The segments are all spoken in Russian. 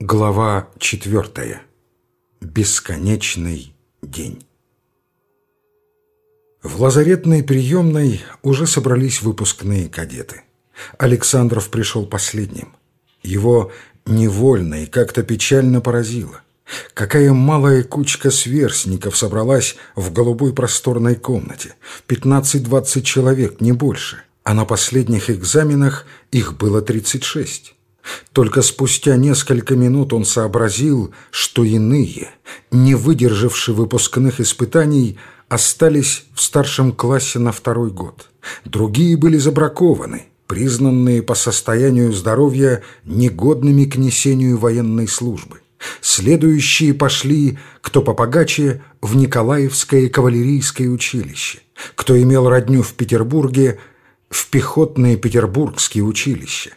Глава четвертая. Бесконечный день. В лазаретной приемной уже собрались выпускные кадеты. Александров пришел последним. Его невольно и как-то печально поразило. Какая малая кучка сверстников собралась в голубой просторной комнате. 15-20 человек, не больше. А на последних экзаменах их было 36. Только спустя несколько минут он сообразил, что иные, не выдержавшие выпускных испытаний, остались в старшем классе на второй год. Другие были забракованы, признанные по состоянию здоровья негодными к несению военной службы. Следующие пошли, кто попогаче, в Николаевское кавалерийское училище, кто имел родню в Петербурге, в пехотное петербургские училища.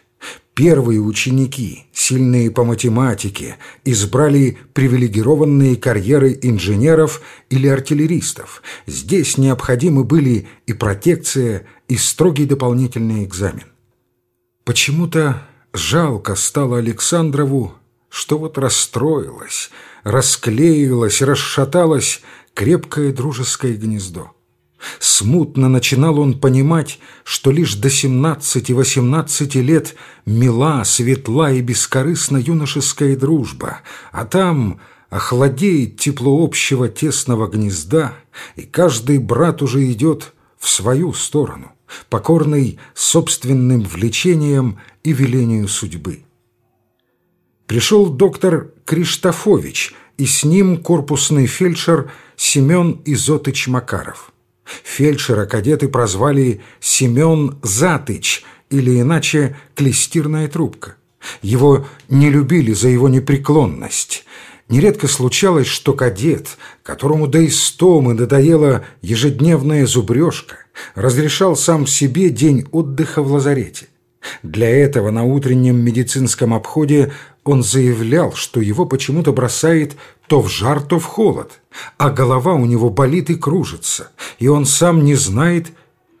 Первые ученики, сильные по математике, избрали привилегированные карьеры инженеров или артиллеристов. Здесь необходимы были и протекция, и строгий дополнительный экзамен. Почему-то жалко стало Александрову, что вот расстроилось, расклеилось, расшаталось крепкое дружеское гнездо. Смутно начинал он понимать, что лишь до 17-18 лет мила, светла и бескорыстна юношеская дружба, а там охладеет тепло общего тесного гнезда, и каждый брат уже идет в свою сторону, покорный собственным влечением и велению судьбы. Пришел доктор Криштофович, и с ним корпусный фельдшер Семен Изотыч Макаров. Фельдшера кадеты прозвали Семен Затыч, или иначе «клестирная трубка». Его не любили за его непреклонность. Нередко случалось, что кадет, которому до истомы надоела ежедневная зубрежка, разрешал сам себе день отдыха в лазарете. Для этого на утреннем медицинском обходе он заявлял, что его почему-то бросает то в жар, то в холод, а голова у него болит и кружится, и он сам не знает,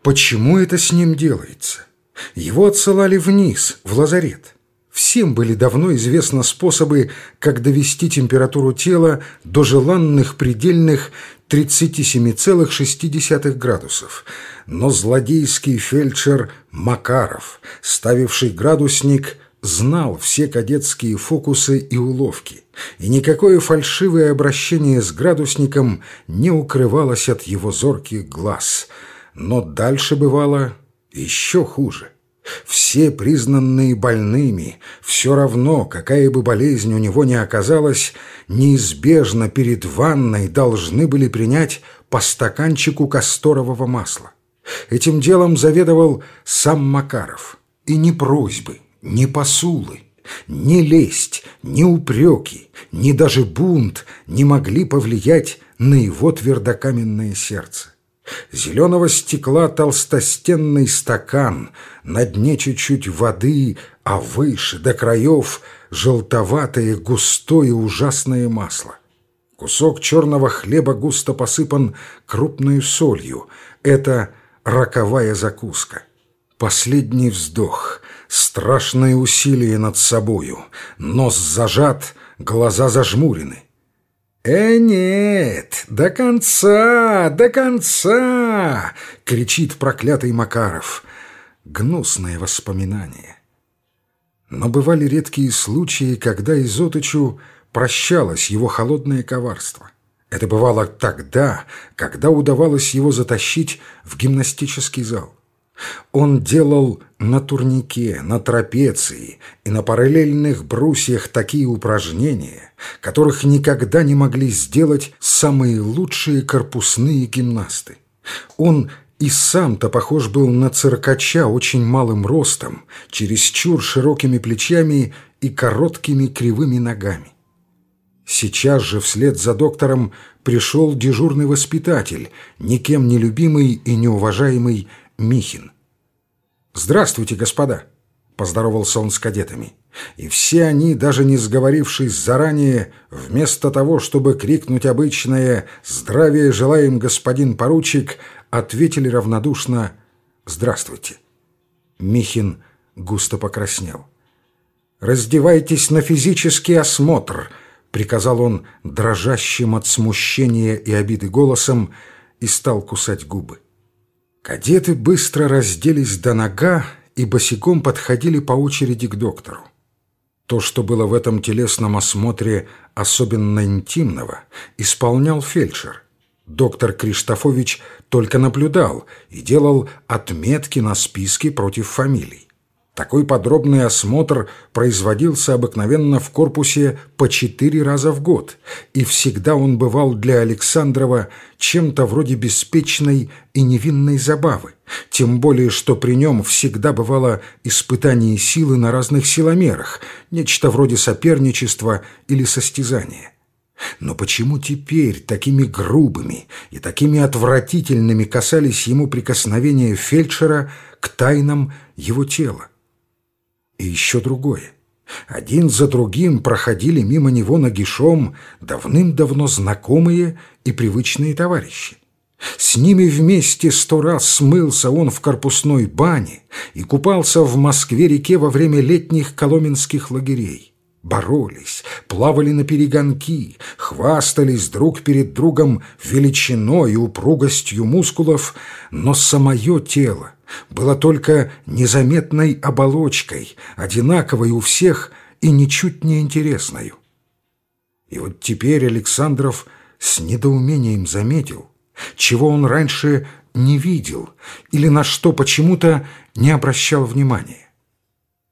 почему это с ним делается. Его отсылали вниз, в лазарет. Всем были давно известны способы, как довести температуру тела до желанных предельных 37,6 градусов. Но злодейский фельдшер Макаров, ставивший градусник, знал все кадетские фокусы и уловки, и никакое фальшивое обращение с градусником не укрывалось от его зорких глаз. Но дальше бывало еще хуже. Все признанные больными, все равно, какая бы болезнь у него ни оказалась, неизбежно перед ванной должны были принять по стаканчику касторового масла. Этим делом заведовал сам Макаров. И не просьбы, ни посулы, ни лесть, ни упреки, ни даже бунт не могли повлиять на его твердокаменное сердце. Зеленого стекла толстостенный стакан, на дне чуть-чуть воды, а выше, до краев, желтоватое, густое, ужасное масло. Кусок черного хлеба густо посыпан крупной солью. Это роковая закуска. Последний вздох, страшное усилие над собою, нос зажат, глаза зажмурены. «Э, нет, до конца, до конца!» — кричит проклятый Макаров. Гнусное воспоминание. Но бывали редкие случаи, когда Изотычу прощалось его холодное коварство. Это бывало тогда, когда удавалось его затащить в гимнастический зал. Он делал на турнике, на трапеции и на параллельных брусьях такие упражнения, которых никогда не могли сделать самые лучшие корпусные гимнасты. Он и сам-то похож был на циркача очень малым ростом, чересчур широкими плечами и короткими кривыми ногами. Сейчас же вслед за доктором пришел дежурный воспитатель, никем не любимый и неуважаемый Михин. «Здравствуйте, господа!» — поздоровался он с кадетами. И все они, даже не сговорившись заранее, вместо того, чтобы крикнуть обычное «Здравия желаем, господин поручик!», ответили равнодушно «Здравствуйте!». Михин густо покраснел. раздевайтесь на физический осмотр», — приказал он дрожащим от смущения и обиды голосом и стал кусать губы. Кадеты быстро разделись до нога и босиком подходили по очереди к доктору. То, что было в этом телесном осмотре особенно интимного, исполнял фельдшер. Доктор Криштофович только наблюдал и делал отметки на списке против фамилий. Такой подробный осмотр производился обыкновенно в корпусе по четыре раза в год, и всегда он бывал для Александрова чем-то вроде беспечной и невинной забавы, тем более что при нем всегда бывало испытание силы на разных силомерах, нечто вроде соперничества или состязания. Но почему теперь такими грубыми и такими отвратительными касались ему прикосновения фельдшера к тайнам его тела? И еще другое. Один за другим проходили мимо него нагишом давным-давно знакомые и привычные товарищи. С ними вместе сто раз смылся он в корпусной бане и купался в Москве-реке во время летних коломенских лагерей боролись, плавали на перегонки, хвастались друг перед другом величиной и упругостью мускулов, но самое тело было только незаметной оболочкой, одинаковой у всех и ничуть не интересной. И вот теперь Александров с недоумением заметил, чего он раньше не видел или на что почему-то не обращал внимания.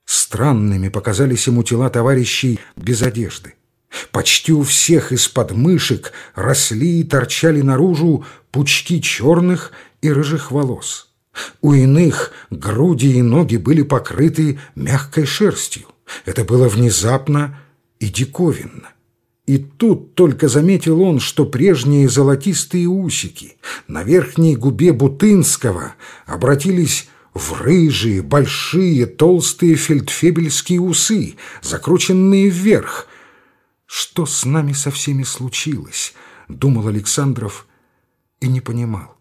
Странными показались ему тела товарищей без одежды. Почти у всех из подмышек росли и торчали наружу пучки черных и рыжих волос. У иных груди и ноги были покрыты мягкой шерстью. Это было внезапно и диковинно. И тут только заметил он, что прежние золотистые усики на верхней губе Бутынского обратились в рыжие, большие, толстые фельдфебельские усы, закрученные вверх. «Что с нами со всеми случилось?» — думал Александров и не понимал.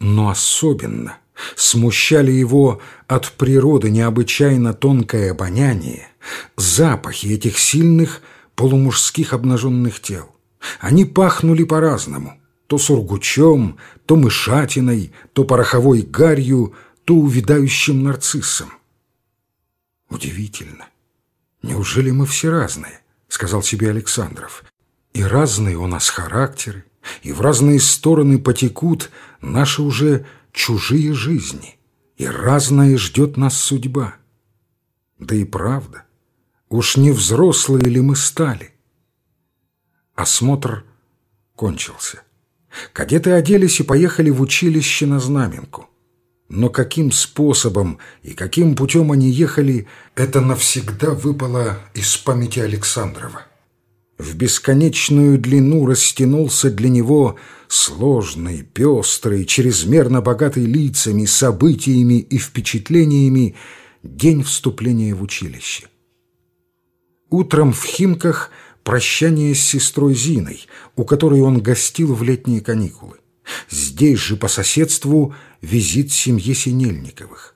Но особенно смущали его от природы необычайно тонкое обоняние, запахи этих сильных полумужских обнаженных тел. Они пахнули по-разному, то сургучом, то мышатиной, то пороховой гарью, то увядающим нарциссом. Удивительно. Неужели мы все разные? Сказал себе Александров. И разные у нас характеры, и в разные стороны потекут наши уже чужие жизни, и разная ждет нас судьба. Да и правда, уж не взрослые ли мы стали? Осмотр кончился. Кадеты оделись и поехали в училище на Знаменку. Но каким способом и каким путем они ехали, это навсегда выпало из памяти Александрова. В бесконечную длину растянулся для него сложный, пестрый, чрезмерно богатый лицами, событиями и впечатлениями день вступления в училище. Утром в Химках прощание с сестрой Зиной, у которой он гостил в летние каникулы. Здесь же по соседству визит семье Синельниковых.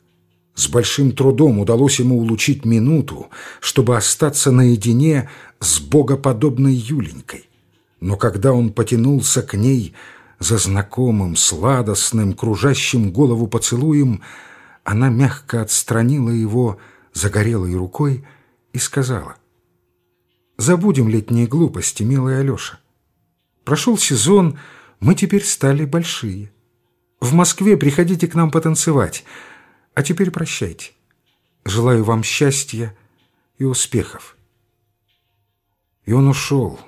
С большим трудом удалось ему улучить минуту, чтобы остаться наедине с богоподобной Юленькой. Но когда он потянулся к ней за знакомым, сладостным, кружащим голову поцелуем, она мягко отстранила его загорелой рукой и сказала, «Забудем летние глупости, милый Алеша. Прошел сезон, мы теперь стали большие. В Москве приходите к нам потанцевать. А теперь прощайте. Желаю вам счастья и успехов. И он ушел,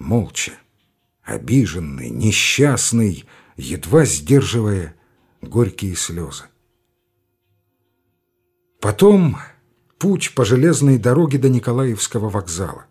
молча, обиженный, несчастный, едва сдерживая горькие слезы. Потом путь по железной дороге до Николаевского вокзала.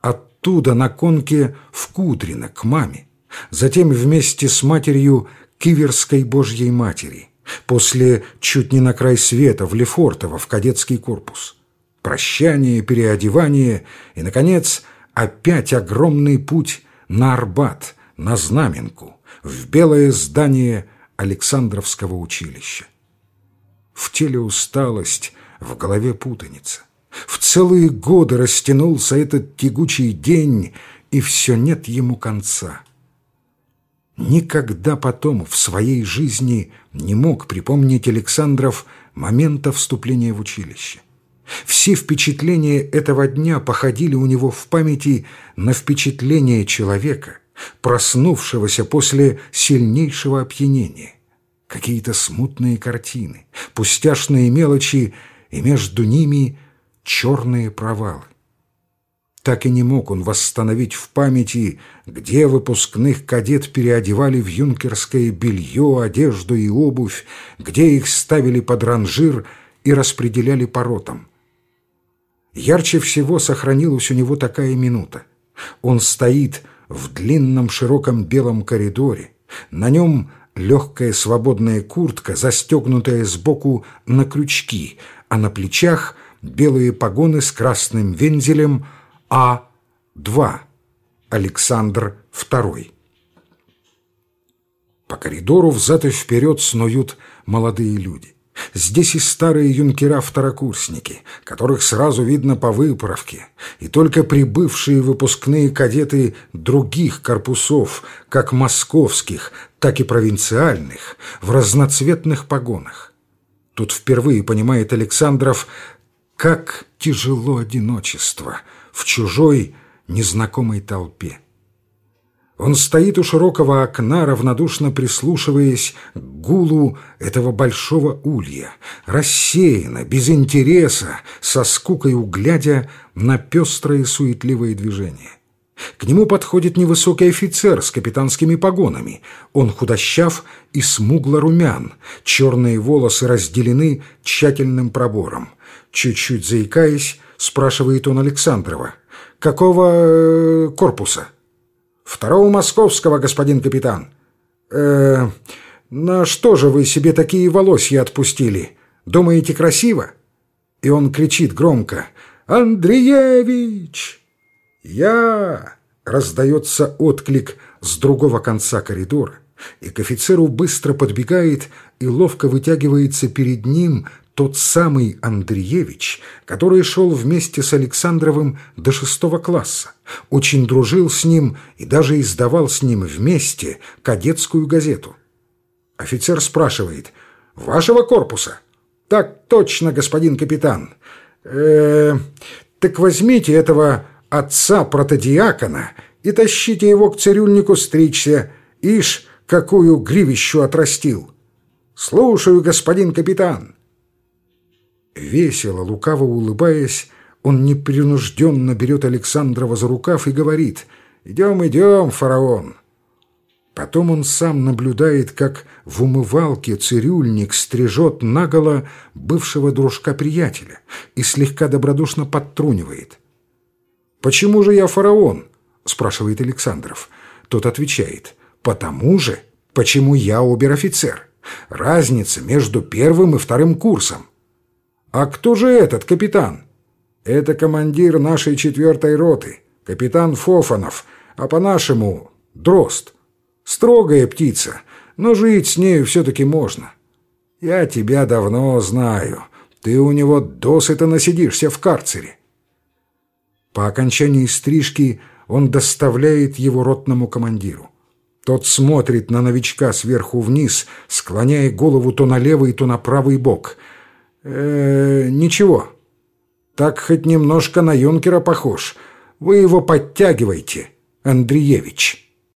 Оттуда на конке в Кудрино к маме затем вместе с матерью Киверской Божьей Матери, после чуть не на край света в Лефортово, в кадетский корпус. Прощание, переодевание и, наконец, опять огромный путь на Арбат, на Знаменку, в белое здание Александровского училища. В теле усталость, в голове путаница. В целые годы растянулся этот тягучий день, и все нет ему конца. Никогда потом в своей жизни не мог припомнить Александров момента вступления в училище. Все впечатления этого дня походили у него в памяти на впечатление человека, проснувшегося после сильнейшего опьянения. Какие-то смутные картины, пустяшные мелочи, и между ними черные провалы. Так и не мог он восстановить в памяти, где выпускных кадет переодевали в юнкерское белье, одежду и обувь, где их ставили под ранжир и распределяли по ротам. Ярче всего сохранилась у него такая минута. Он стоит в длинном широком белом коридоре, на нем легкая свободная куртка, застегнутая сбоку на крючки, а на плечах белые погоны с красным вензелем А2, Александр II. По коридору взад и вперед снуют молодые люди. Здесь и старые юнкера-второкурсники, которых сразу видно по выправке, и только прибывшие выпускные кадеты других корпусов, как московских, так и провинциальных, в разноцветных погонах. Тут впервые понимает Александров, как тяжело одиночество в чужой незнакомой толпе. Он стоит у широкого окна, равнодушно прислушиваясь к гулу этого большого улья, рассеянно, без интереса, со скукой углядя на пестрые суетливые движения. К нему подходит невысокий офицер с капитанскими погонами. Он худощав и смугло румян, черные волосы разделены тщательным пробором. Чуть-чуть заикаясь, спрашивает он Александрова. «Какого э, корпуса?» «Второго московского, господин капитан». «Э, на что же вы себе такие волосья отпустили? Думаете, красиво?» И он кричит громко. «Андреевич!» «Я!» — раздается отклик с другого конца коридора, и к офицеру быстро подбегает и ловко вытягивается перед ним тот самый Андреевич, который шел вместе с Александровым до шестого класса, очень дружил с ним и даже издавал с ним вместе кадетскую газету. Офицер спрашивает «Вашего корпуса?» «Так точно, господин капитан». «Э, «Так возьмите этого отца-протодиакона и тащите его к цирюльнику стричься. Ишь, какую гривищу отрастил!» «Слушаю, господин капитан». Весело, лукаво улыбаясь, он непринужденно берет Александрова за рукав и говорит «Идем, идем, фараон». Потом он сам наблюдает, как в умывалке цирюльник стрижет наголо бывшего дружка-приятеля и слегка добродушно подтрунивает. «Почему же я фараон?» – спрашивает Александров. Тот отвечает «Потому же, почему я обер-офицер. Разница между первым и вторым курсом. «А кто же этот капитан?» «Это командир нашей четвертой роты, капитан Фофанов, а по-нашему – Дрозд. Строгая птица, но жить с нею все-таки можно. Я тебя давно знаю, ты у него досыта насидишься в карцере». По окончании стрижки он доставляет его ротному командиру. Тот смотрит на новичка сверху вниз, склоняя голову то на левый, то на правый бок – э, ничего. Так хоть немножко на юнкера похож. Вы его подтягивайте, Андреевич».